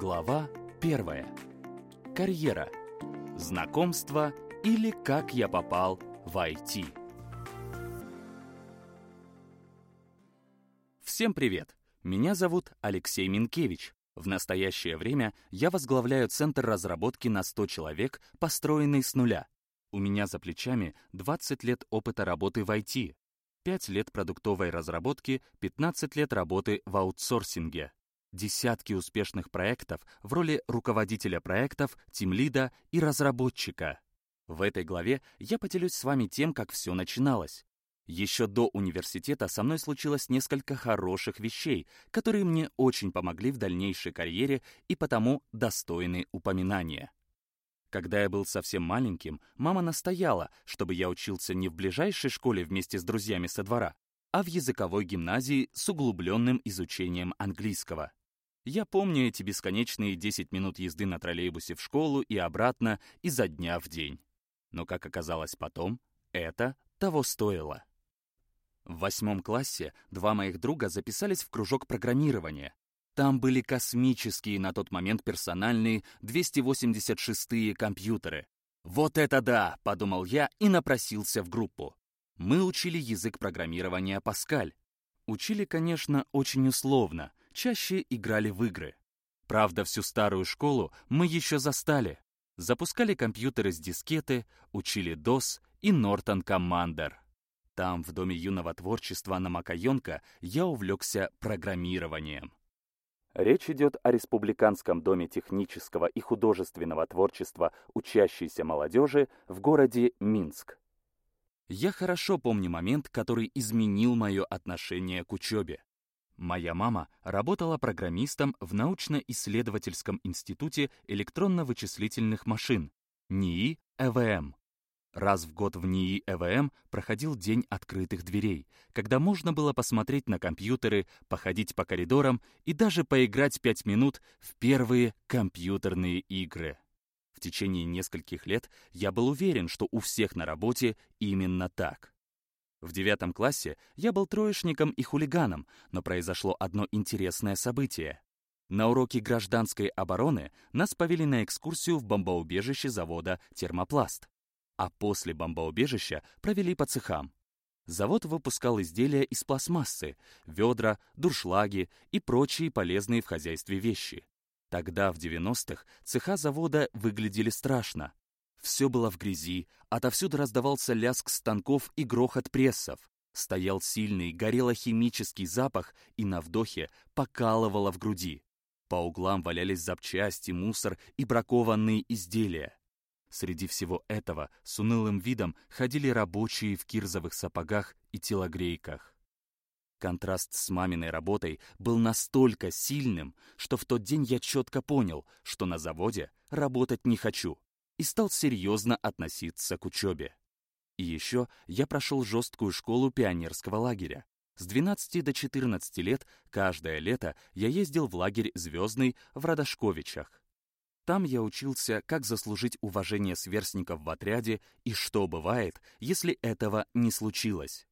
Глава первая. Карьера. Знакомство или как я попал в IT. Всем привет! Меня зовут Алексей Минкевич. В настоящее время я возглавляю Центр разработки на 100 человек, построенный с нуля. У меня за плечами 20 лет опыта работы в IT, 5 лет продуктовой разработки, 15 лет работы в аутсорсинге десятки успешных проектов в роли руководителя проектов, тимлида и разработчика. В этой главе я поделюсь с вами тем, как все начиналось. Еще до университета со мной случилось несколько хороших вещей, которые мне очень помогли в дальнейшей карьере и потому достойны упоминания. Когда я был совсем маленьким, мама настояла, чтобы я учился не в ближайшей школе вместе с друзьями со двора, а в языковой гимназии с углубленным изучением английского. Я помню эти бесконечные 10 минут езды на троллейбусе в школу и обратно изо дня в день. Но, как оказалось потом, это того стоило. В восьмом классе два моих друга записались в кружок программирования. Там были космические на тот момент персональные 286-е компьютеры. «Вот это да!» — подумал я и напросился в группу. Мы учили язык программирования Паскаль. Учили, конечно, очень условно, чаще играли в игры. Правда, всю старую школу мы еще застали. Запускали компьютеры с дискеты, учили DOS и Norton Commander. Там, в Доме юного творчества на Макаенко, я увлекся программированием. Речь идет о Республиканском доме технического и художественного творчества учащейся молодежи в городе Минск. Я хорошо помню момент, который изменил мое отношение к учебе. Моя мама работала программистом в научно-исследовательском институте электронно-вычислительных машин НИИ ЭВМ. Раз в год в НИИ ЭВМ проходил день открытых дверей, когда можно было посмотреть на компьютеры, походить по коридорам и даже поиграть пять минут в первые компьютерные игры. В течение нескольких лет я был уверен, что у всех на работе именно так. В девятом классе я был троечником и хулиганом, но произошло одно интересное событие. На уроке гражданской обороны нас повели на экскурсию в бомбоубежище завода «Термопласт». А после бомбоубежища провели по цехам. Завод выпускал изделия из пластмассы, ведра, дуршлаги и прочие полезные в хозяйстве вещи. Тогда, в 90-х, цеха завода выглядели страшно. Все было в грязи, отовсюду раздавался лязг станков и грохот прессов. Стоял сильный, горело-химический запах, и на вдохе покалывало в груди. По углам валялись запчасти, мусор и бракованные изделия. Среди всего этого с унылым видом ходили рабочие в кирзовых сапогах и телогрейках. Контраст с маминой работой был настолько сильным, что в тот день я четко понял, что на заводе работать не хочу и стал серьезно относиться к учебе. И еще я прошел жесткую школу пионерского лагеря. С 12 до 14 лет каждое лето я ездил в лагерь «Звездный» в Радошковичах. Там я учился, как заслужить уважение сверстников в отряде и что бывает, если этого не случилось.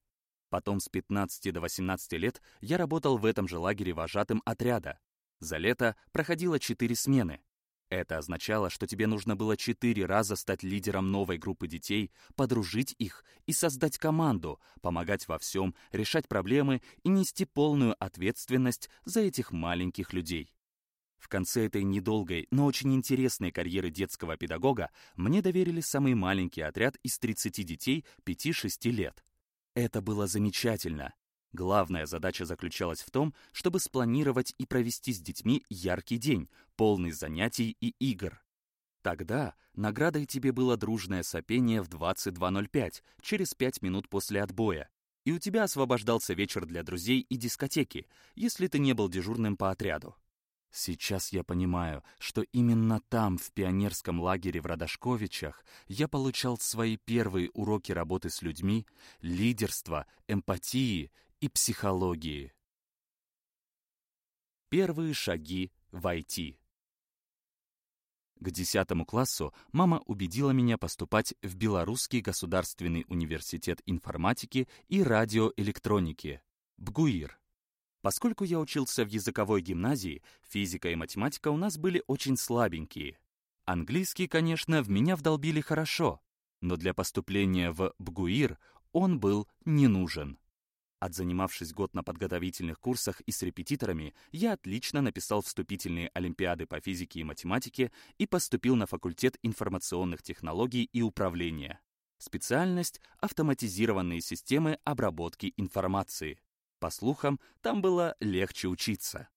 Потом с 15 до 18 лет я работал в этом же лагере вожатым отряда. За лето проходило 4 смены. Это означало, что тебе нужно было четыре раза стать лидером новой группы детей, подружить их и создать команду, помогать во всем, решать проблемы и нести полную ответственность за этих маленьких людей. В конце этой недолгой, но очень интересной карьеры детского педагога мне доверили самый маленький отряд из 30 детей 5-6 лет. Это было замечательно. Главная задача заключалась в том, чтобы спланировать и провести с детьми яркий день, полный занятий и игр. Тогда наградой тебе было дружное сопение в 22.05, через 5 минут после отбоя. И у тебя освобождался вечер для друзей и дискотеки, если ты не был дежурным по отряду. Сейчас я понимаю, что именно там, в пионерском лагере в Радошковичах, я получал свои первые уроки работы с людьми, лидерства, эмпатии и психологии. Первые шаги в IT. К 10 классу мама убедила меня поступать в Белорусский государственный университет информатики и радиоэлектроники, БГУИР. Поскольку я учился в языковой гимназии, физика и математика у нас были очень слабенькие. Английский, конечно, в меня вдолбили хорошо, но для поступления в БГУИР он был не нужен. Отзанимавшись год на подготовительных курсах и с репетиторами, я отлично написал вступительные олимпиады по физике и математике и поступил на факультет информационных технологий и управления. Специальность — автоматизированные системы обработки информации. По слухам, там было легче учиться.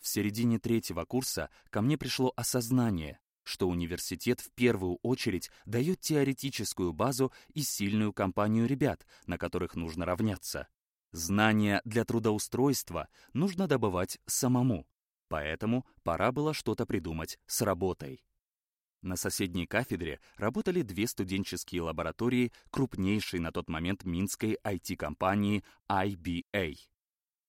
В середине третьего курса ко мне пришло осознание, что университет в первую очередь дает теоретическую базу и сильную компанию ребят, на которых нужно равняться. Знания для трудоустройства нужно добывать самому, поэтому пора было что-то придумать с работой. На соседней кафедре работали две студенческие лаборатории крупнейшей на тот момент минской IT-компании IBA.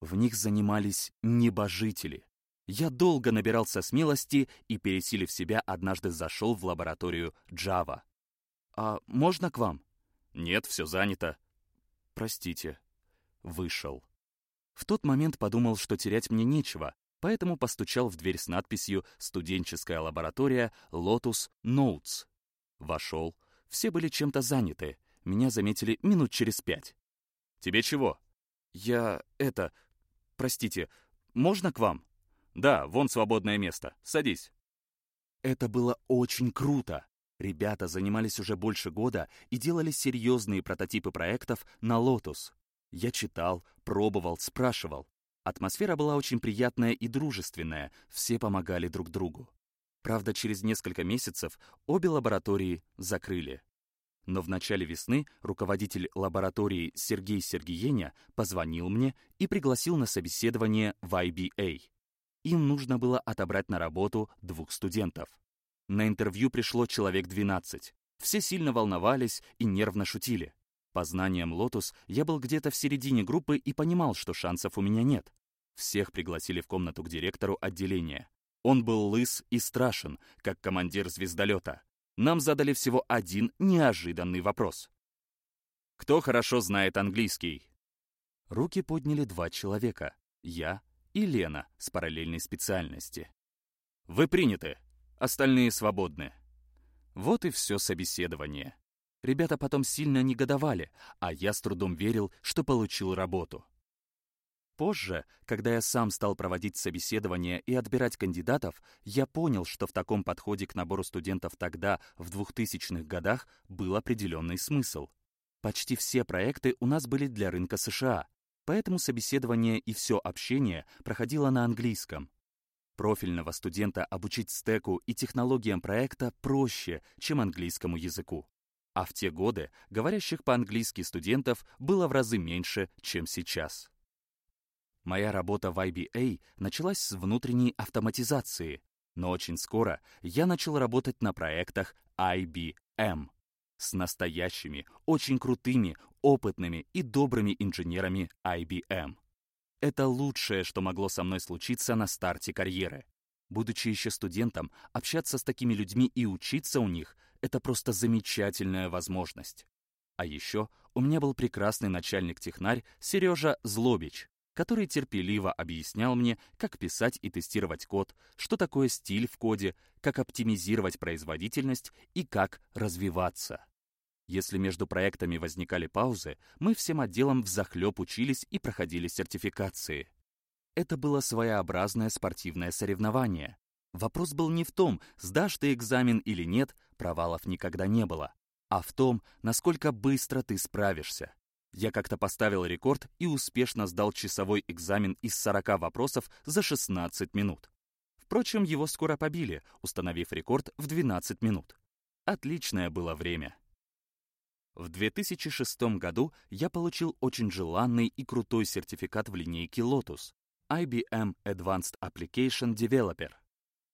В них занимались небожители. Я долго набирался смелости и, пересилив себя, однажды зашел в лабораторию Java. «А можно к вам?» «Нет, все занято». «Простите». Вышел. В тот момент подумал, что терять мне нечего, поэтому постучал в дверь с надписью «Студенческая лаборатория Lotus Notes». Вошел. Все были чем-то заняты. Меня заметили минут через пять. «Тебе чего?» «Я... это... Простите, можно к вам?» «Да, вон свободное место. Садись». Это было очень круто. Ребята занимались уже больше года и делали серьезные прототипы проектов на Lotus. Я читал, пробовал, спрашивал. Атмосфера была очень приятная и дружественная, все помогали друг другу. Правда, через несколько месяцев обе лаборатории закрыли. Но в начале весны руководитель лаборатории Сергей Сергееня позвонил мне и пригласил на собеседование в IBA им нужно было отобрать на работу двух студентов. На интервью пришло человек 12. Все сильно волновались и нервно шутили. По знаниям Lotus я был где-то в середине группы и понимал, что шансов у меня нет. Всех пригласили в комнату к директору отделения. Он был лыс и страшен, как командир звездолета. Нам задали всего один неожиданный вопрос. «Кто хорошо знает английский?» Руки подняли два человека. Я и Лена с параллельной специальности. Вы приняты, остальные свободны. Вот и все собеседование. Ребята потом сильно негодовали, а я с трудом верил, что получил работу. Позже, когда я сам стал проводить собеседование и отбирать кандидатов, я понял, что в таком подходе к набору студентов тогда, в 2000-х годах, был определенный смысл. Почти все проекты у нас были для рынка США, Поэтому собеседование и все общение проходило на английском. Профильного студента обучить стеку и технологиям проекта проще, чем английскому языку. А в те годы говорящих по-английски студентов было в разы меньше, чем сейчас. Моя работа в IBA началась с внутренней автоматизации, но очень скоро я начал работать на проектах IBM с настоящими, очень крутыми, опытными и добрыми инженерами IBM. Это лучшее, что могло со мной случиться на старте карьеры. Будучи еще студентом, общаться с такими людьми и учиться у них — это просто замечательная возможность. А еще у меня был прекрасный начальник-технарь Сережа Злобич, который терпеливо объяснял мне, как писать и тестировать код, что такое стиль в коде, как оптимизировать производительность и как развиваться. Если между проектами возникали паузы, мы всем отделом взахлеб учились и проходили сертификации. Это было своеобразное спортивное соревнование. Вопрос был не в том, сдашь ты экзамен или нет, провалов никогда не было, а в том, насколько быстро ты справишься. Я как-то поставил рекорд и успешно сдал часовой экзамен из 40 вопросов за 16 минут. Впрочем, его скоро побили, установив рекорд в 12 минут. Отличное было время. В 2006 году я получил очень желанный и крутой сертификат в линейке Lotus IBM Advanced Application Developer.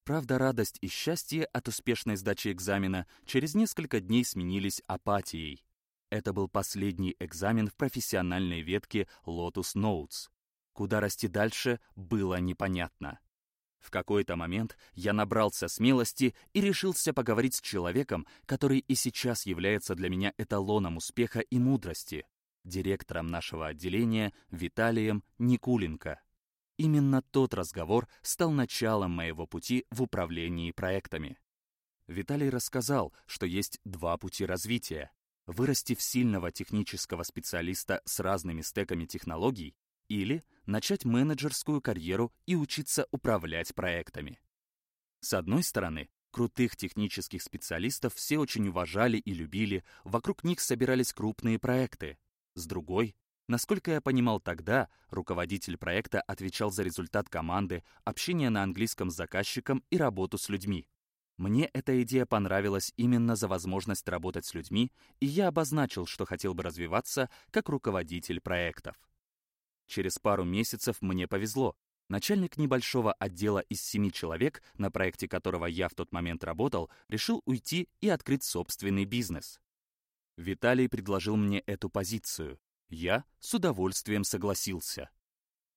Правда, радость и счастье от успешной сдачи экзамена через несколько дней сменились апатией. Это был последний экзамен в профессиональной ветке Lotus Notes. Куда расти дальше, было непонятно. В какой-то момент я набрался смелости и решился поговорить с человеком, который и сейчас является для меня эталоном успеха и мудрости, директором нашего отделения Виталием Никуленко. Именно тот разговор стал началом моего пути в управлении проектами. Виталий рассказал, что есть два пути развития — вырасти в сильного технического специалиста с разными стеками технологий или начать менеджерскую карьеру и учиться управлять проектами. С одной стороны, крутых технических специалистов все очень уважали и любили, вокруг них собирались крупные проекты. С другой, насколько я понимал тогда, руководитель проекта отвечал за результат команды, общение на английском с заказчиком и работу с людьми. Мне эта идея понравилась именно за возможность работать с людьми, и я обозначил, что хотел бы развиваться как руководитель проектов. Через пару месяцев мне повезло. Начальник небольшого отдела из семи человек, на проекте которого я в тот момент работал, решил уйти и открыть собственный бизнес. Виталий предложил мне эту позицию. Я с удовольствием согласился.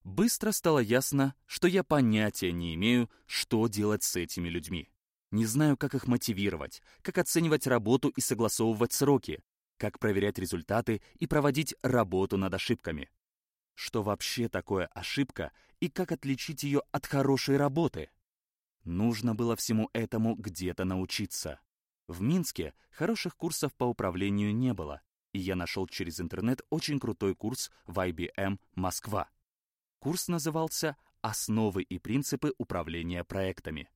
Быстро стало ясно, что я понятия не имею, что делать с этими людьми. Не знаю, как их мотивировать, как оценивать работу и согласовывать сроки, как проверять результаты и проводить работу над ошибками. Что вообще такое ошибка и как отличить ее от хорошей работы? Нужно было всему этому где-то научиться. В Минске хороших курсов по управлению не было, и я нашел через интернет очень крутой курс в IBM Москва. Курс назывался «Основы и принципы управления проектами».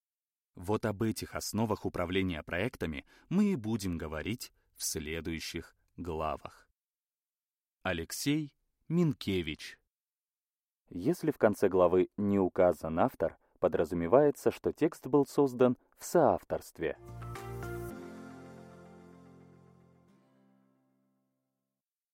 Вот об этих основах управления проектами мы и будем говорить в следующих главах. Алексей Минкевич. Если в конце главы не указан автор, подразумевается, что текст был создан в соавторстве.